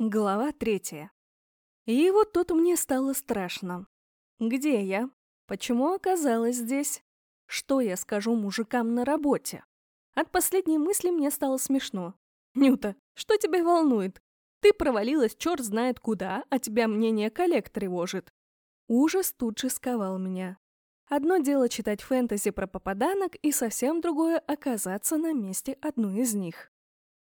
Глава третья. И вот тут мне стало страшно. Где я? Почему оказалась здесь? Что я скажу мужикам на работе? От последней мысли мне стало смешно. Нюта, что тебя волнует? Ты провалилась черт знает куда, а тебя мнение коллег тревожит. Ужас тут же сковал меня. Одно дело читать фэнтези про попаданок, и совсем другое — оказаться на месте одной из них.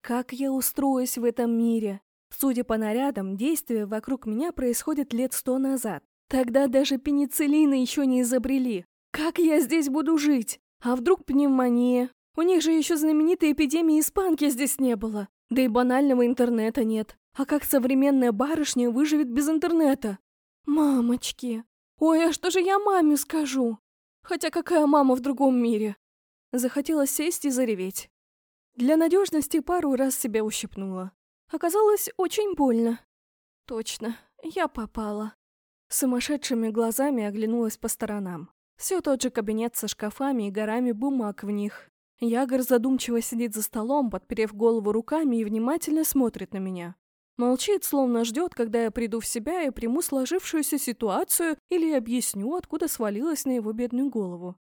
Как я устроюсь в этом мире? Судя по нарядам, действие вокруг меня происходит лет сто назад. Тогда даже пенициллина еще не изобрели. Как я здесь буду жить? А вдруг пневмония? У них же еще знаменитой эпидемии испанки здесь не было. Да и банального интернета нет. А как современная барышня выживет без интернета? Мамочки! Ой, а что же я маме скажу? Хотя какая мама в другом мире? Захотелось сесть и зареветь. Для надежности пару раз себя ущипнула. Оказалось очень больно. Точно, я попала. Сумасшедшими глазами оглянулась по сторонам. Все тот же кабинет со шкафами и горами бумаг в них. Ягор задумчиво сидит за столом, подперев голову руками и внимательно смотрит на меня. Молчит, словно ждет, когда я приду в себя и приму сложившуюся ситуацию или объясню, откуда свалилась на его бедную голову.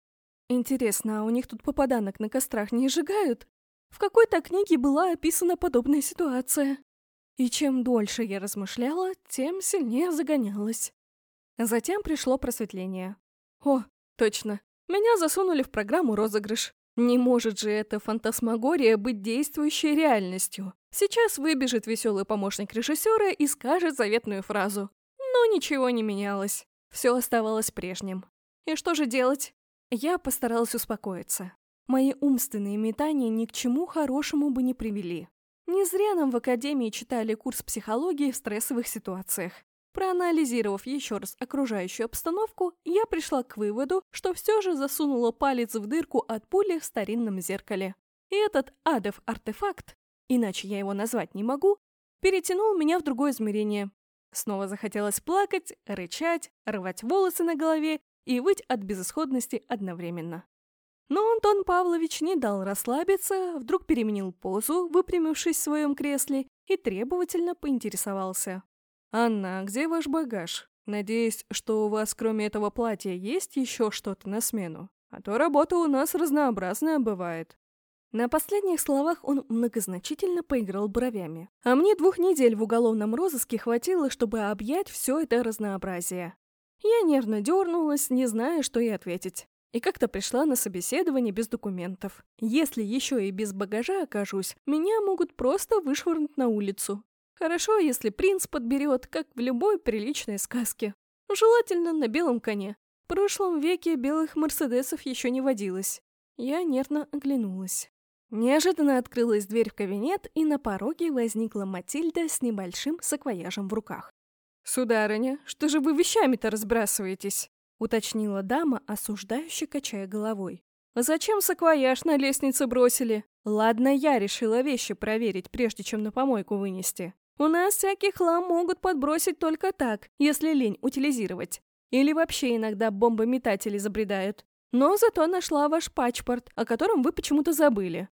Интересно, а у них тут попаданок на кострах не сжигают? В какой-то книге была описана подобная ситуация. И чем дольше я размышляла, тем сильнее загонялась. Затем пришло просветление. О, точно, меня засунули в программу «Розыгрыш». Не может же эта фантасмагория быть действующей реальностью. Сейчас выбежит веселый помощник режиссера и скажет заветную фразу. Но ничего не менялось. Все оставалось прежним. И что же делать? Я постаралась успокоиться. Мои умственные метания ни к чему хорошему бы не привели. Не зря нам в академии читали курс психологии в стрессовых ситуациях. Проанализировав еще раз окружающую обстановку, я пришла к выводу, что все же засунула палец в дырку от пули в старинном зеркале. И этот адов артефакт, иначе я его назвать не могу, перетянул меня в другое измерение. Снова захотелось плакать, рычать, рвать волосы на голове и выть от безысходности одновременно. Но Антон Павлович не дал расслабиться, вдруг переменил позу, выпрямившись в своем кресле, и требовательно поинтересовался. «Анна, где ваш багаж? Надеюсь, что у вас кроме этого платья есть еще что-то на смену? А то работа у нас разнообразная бывает». На последних словах он многозначительно поиграл бровями. А мне двух недель в уголовном розыске хватило, чтобы объять все это разнообразие. Я нервно дернулась, не зная, что и ответить. И как-то пришла на собеседование без документов. Если еще и без багажа окажусь, меня могут просто вышвырнуть на улицу. Хорошо, если принц подберет, как в любой приличной сказке. Желательно на белом коне. В прошлом веке белых мерседесов еще не водилось. Я нервно оглянулась. Неожиданно открылась дверь в кабинет, и на пороге возникла Матильда с небольшим саквояжем в руках. «Сударыня, что же вы вещами-то разбрасываетесь?» — уточнила дама, осуждающе качая головой. «Зачем саквояж на лестнице бросили? Ладно, я решила вещи проверить, прежде чем на помойку вынести. У нас всякий хлам могут подбросить только так, если лень утилизировать. Или вообще иногда бомбометатели забредают. Но зато нашла ваш пачпорт, о котором вы почему-то забыли».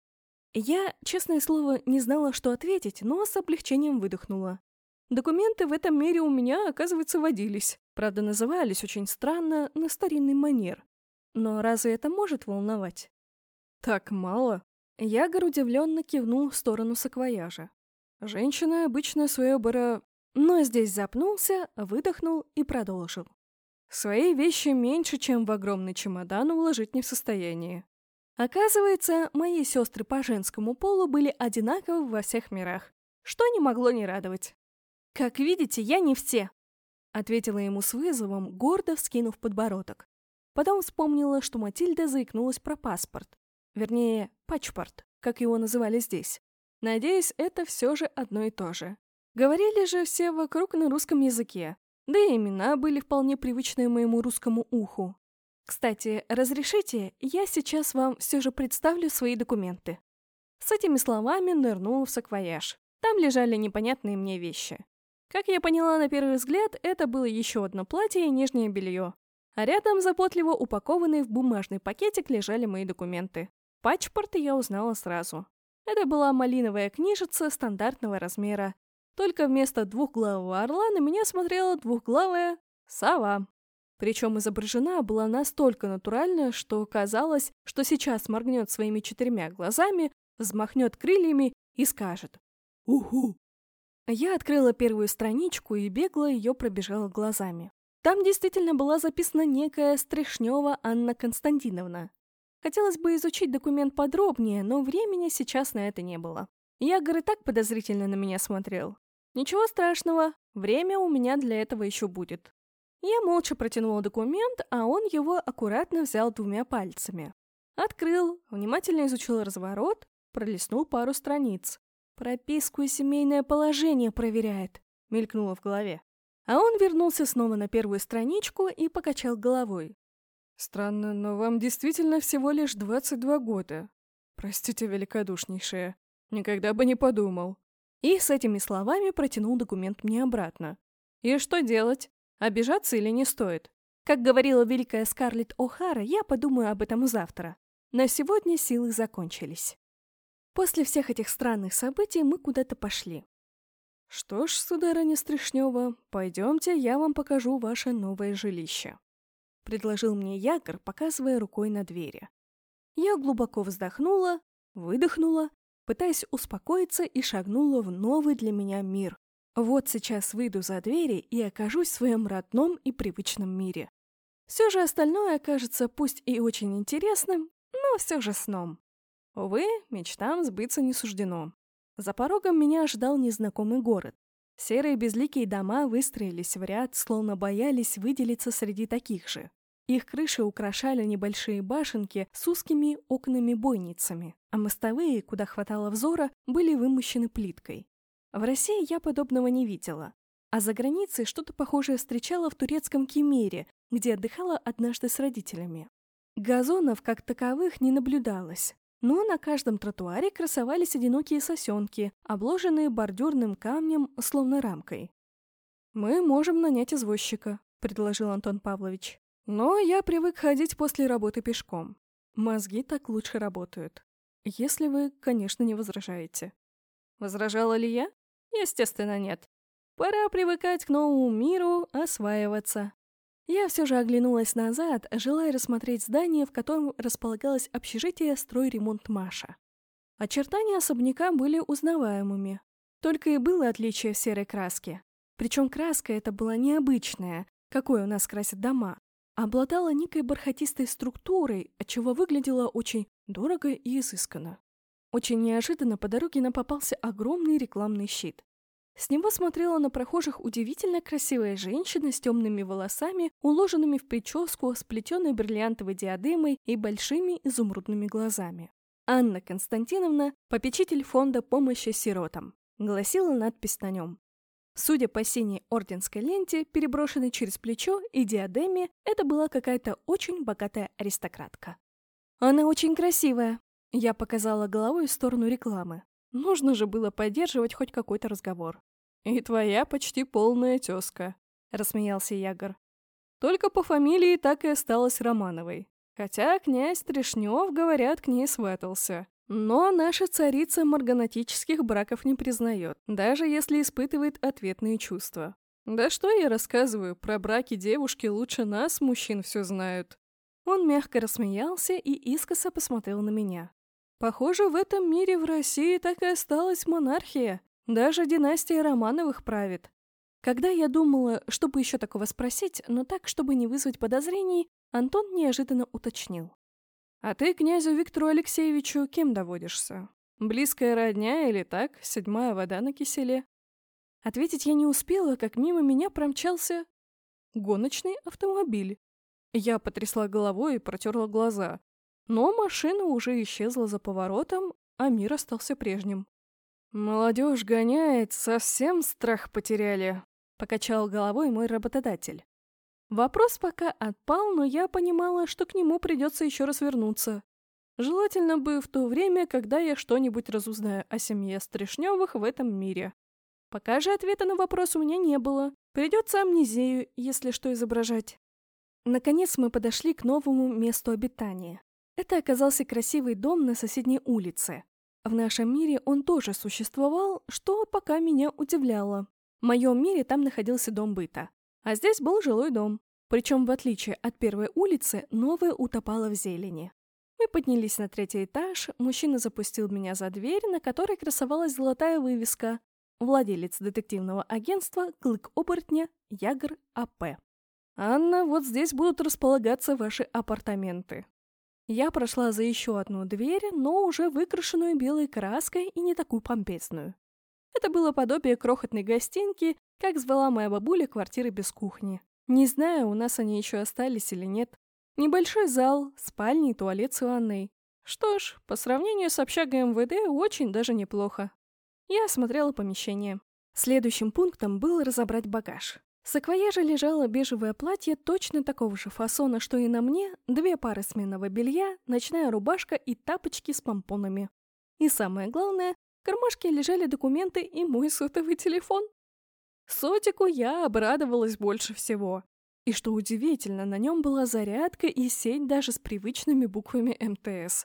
Я, честное слово, не знала, что ответить, но с облегчением выдохнула. Документы в этом мире у меня, оказывается, водились. Правда, назывались очень странно, на старинный манер. Но разве это может волновать? Так мало? Ягор удивленно кивнул в сторону саквояжа. Женщина обычно свое бара... Но здесь запнулся, выдохнул и продолжил. Свои вещи меньше, чем в огромный чемодан, уложить не в состоянии. Оказывается, мои сестры по женскому полу были одинаковы во всех мирах, что не могло не радовать. «Как видите, я не все», — ответила ему с вызовом, гордо вскинув подбородок. Потом вспомнила, что Матильда заикнулась про паспорт. Вернее, пачпорт, как его называли здесь. Надеюсь, это все же одно и то же. Говорили же все вокруг на русском языке, да и имена были вполне привычные моему русскому уху. Кстати, разрешите, я сейчас вам все же представлю свои документы. С этими словами нырнул в саквояж. Там лежали непонятные мне вещи. Как я поняла на первый взгляд, это было еще одно платье и нижнее белье. А рядом, заботливо упакованные в бумажный пакетик, лежали мои документы. Пачпорт я узнала сразу. Это была малиновая книжица стандартного размера. Только вместо двухглавого орла на меня смотрела двухглавая сова. Причем изображена была настолько натурально, что казалось, что сейчас моргнет своими четырьмя глазами, взмахнет крыльями и скажет «Уху!». Я открыла первую страничку и бегло ее пробежала глазами. Там действительно была записана некая Стришнева Анна Константиновна. Хотелось бы изучить документ подробнее, но времени сейчас на это не было. Ягор и так подозрительно на меня смотрел. Ничего страшного, время у меня для этого еще будет. Я молча протянула документ, а он его аккуратно взял двумя пальцами. Открыл, внимательно изучил разворот, пролистнул пару страниц. «Прописку и семейное положение проверяет», — мелькнуло в голове. А он вернулся снова на первую страничку и покачал головой. «Странно, но вам действительно всего лишь 22 года. Простите, великодушнейшая, никогда бы не подумал». И с этими словами протянул документ мне обратно. «И что делать? Обижаться или не стоит? Как говорила великая Скарлетт О'Хара, я подумаю об этом завтра. На сегодня силы закончились. После всех этих странных событий мы куда-то пошли. «Что ж, сударыня Стришнева, пойдемте, я вам покажу ваше новое жилище», — предложил мне Ягор, показывая рукой на двери. Я глубоко вздохнула, выдохнула, пытаясь успокоиться и шагнула в новый для меня мир, вот сейчас выйду за двери и окажусь в своем родном и привычном мире. Все же остальное окажется пусть и очень интересным, но все же сном. Увы, мечтам сбыться не суждено. За порогом меня ожидал незнакомый город. Серые безликие дома выстроились в ряд, словно боялись выделиться среди таких же. Их крыши украшали небольшие башенки с узкими окнами-бойницами, а мостовые, куда хватало взора, были вымощены плиткой. В России я подобного не видела, а за границей что-то похожее встречала в турецком Кемере, где отдыхала однажды с родителями. Газонов как таковых не наблюдалось, но на каждом тротуаре красовались одинокие сосенки, обложенные бордюрным камнем, словно рамкой. «Мы можем нанять извозчика», — предложил Антон Павлович. «Но я привык ходить после работы пешком. Мозги так лучше работают. Если вы, конечно, не возражаете». Возражала ли я? Естественно, нет. Пора привыкать к новому миру, осваиваться. Я все же оглянулась назад, желая рассмотреть здание, в котором располагалось общежитие «Стройремонт Маша». Очертания особняка были узнаваемыми. Только и было отличие в серой краске. Причем краска эта была необычная, какой у нас красят дома, обладала некой бархатистой структурой, отчего выглядела очень дорого и изысканно. Очень неожиданно по дороге нам попался огромный рекламный щит. С него смотрела на прохожих удивительно красивая женщина с темными волосами, уложенными в прическу, сплетенной бриллиантовой диадемой и большими изумрудными глазами. Анна Константиновна, попечитель фонда помощи сиротам, гласила надпись на нем. Судя по синей орденской ленте, переброшенной через плечо и диадеме, это была какая-то очень богатая аристократка. «Она очень красивая», я показала головой в сторону рекламы. Нужно же было поддерживать хоть какой-то разговор. «И твоя почти полная тезка», — рассмеялся Ягор. «Только по фамилии так и осталась Романовой. Хотя князь Трешнев, говорят, к ней сватался. Но наша царица марганатических браков не признает, даже если испытывает ответные чувства. Да что я рассказываю, про браки девушки лучше нас, мужчин, все знают». Он мягко рассмеялся и искоса посмотрел на меня. Похоже, в этом мире в России так и осталась монархия. Даже династия Романовых правит. Когда я думала, чтобы еще такого спросить, но так, чтобы не вызвать подозрений, Антон неожиданно уточнил. «А ты князю Виктору Алексеевичу кем доводишься? Близкая родня или так, седьмая вода на киселе?» Ответить я не успела, как мимо меня промчался гоночный автомобиль. Я потрясла головой и протерла глаза. Но машина уже исчезла за поворотом, а мир остался прежним. «Молодежь гоняет, совсем страх потеряли», — покачал головой мой работодатель. Вопрос пока отпал, но я понимала, что к нему придется еще раз вернуться. Желательно бы в то время, когда я что-нибудь разузнаю о семье Стришневых в этом мире. Пока же ответа на вопрос у меня не было. Придется амнезию, если что изображать. Наконец мы подошли к новому месту обитания. Это оказался красивый дом на соседней улице. В нашем мире он тоже существовал, что пока меня удивляло. В моем мире там находился дом быта, а здесь был жилой дом. Причем, в отличие от первой улицы, новая утопала в зелени. Мы поднялись на третий этаж, мужчина запустил меня за дверь, на которой красовалась золотая вывеска «Владелец детективного агентства Клык Оборотня Ягр А.П.» «Анна, вот здесь будут располагаться ваши апартаменты». Я прошла за еще одну дверь, но уже выкрашенную белой краской и не такую помпезную. Это было подобие крохотной гостинки, как звала моя бабуля квартиры без кухни. Не знаю, у нас они еще остались или нет. Небольшой зал, спальня и туалет с ванной. Что ж, по сравнению с общагой МВД очень даже неплохо. Я осмотрела помещение. Следующим пунктом было разобрать багаж. Саквояже лежало бежевое платье точно такого же фасона, что и на мне, две пары сменного белья, ночная рубашка и тапочки с помпонами. И самое главное, в кармашке лежали документы и мой сотовый телефон. Сотику я обрадовалась больше всего. И что удивительно, на нем была зарядка и сеть даже с привычными буквами МТС.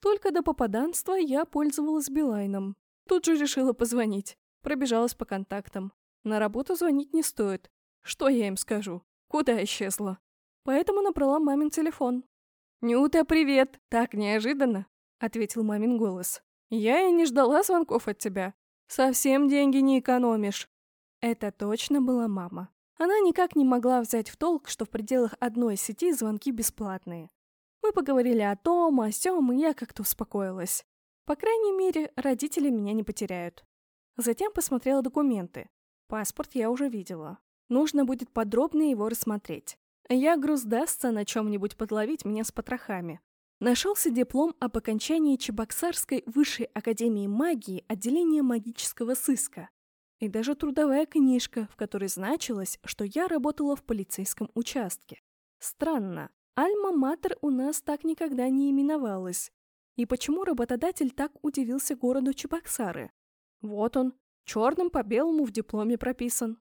Только до попаданства я пользовалась Билайном. Тут же решила позвонить. Пробежалась по контактам. На работу звонить не стоит. Что я им скажу? Куда исчезла? Поэтому набрала мамин телефон. «Нюта, привет! Так неожиданно!» — ответил мамин голос. «Я и не ждала звонков от тебя. Совсем деньги не экономишь». Это точно была мама. Она никак не могла взять в толк, что в пределах одной сети звонки бесплатные. Мы поговорили о том, о сём, и я как-то успокоилась. По крайней мере, родители меня не потеряют. Затем посмотрела документы. Паспорт я уже видела. Нужно будет подробно его рассмотреть. Я груз дастся на чем-нибудь подловить меня с потрохами. Нашелся диплом об окончании Чебоксарской высшей академии магии отделения магического сыска. И даже трудовая книжка, в которой значилось, что я работала в полицейском участке. Странно, Альма-Матер у нас так никогда не именовалась. И почему работодатель так удивился городу Чебоксары? Вот он, черным по белому в дипломе прописан.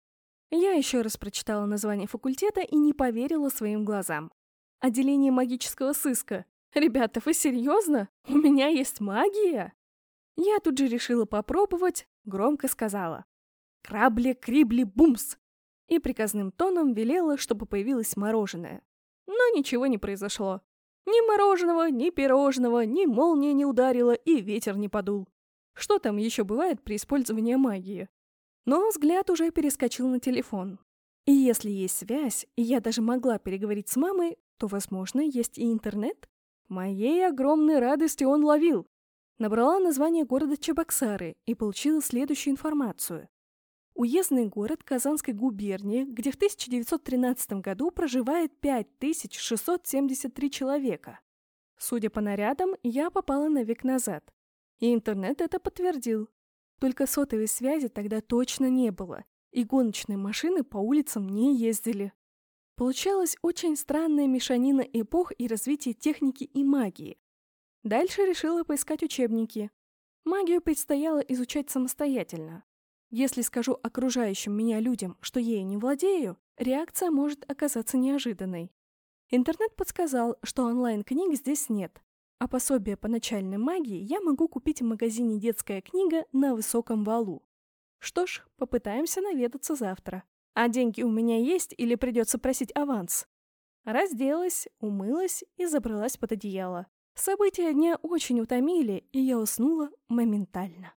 Я еще раз прочитала название факультета и не поверила своим глазам. Отделение магического сыска. Ребята, вы серьезно? У меня есть магия? Я тут же решила попробовать, громко сказала. Крабли, крибли, бумс! И приказным тоном велела, чтобы появилось мороженое. Но ничего не произошло. Ни мороженого, ни пирожного, ни молния не ударила и ветер не подул. Что там еще бывает при использовании магии? Но взгляд уже перескочил на телефон. И если есть связь, и я даже могла переговорить с мамой, то, возможно, есть и интернет? Моей огромной радости он ловил. Набрала название города Чебоксары и получила следующую информацию. Уездный город Казанской губернии, где в 1913 году проживает 5673 человека. Судя по нарядам, я попала на век назад. И интернет это подтвердил. Только сотовой связи тогда точно не было, и гоночные машины по улицам не ездили. Получалась очень странная мешанина эпох и развития техники и магии. Дальше решила поискать учебники. Магию предстояло изучать самостоятельно. Если скажу окружающим меня людям, что ею не владею, реакция может оказаться неожиданной. Интернет подсказал, что онлайн-книг здесь нет, а пособие по начальной магии я могу купить в магазине «Детская книга» на высоком валу. Что ж, попытаемся наведаться завтра. А деньги у меня есть или придется просить аванс? Разделась, умылась и забралась под одеяло. События дня очень утомили, и я уснула моментально.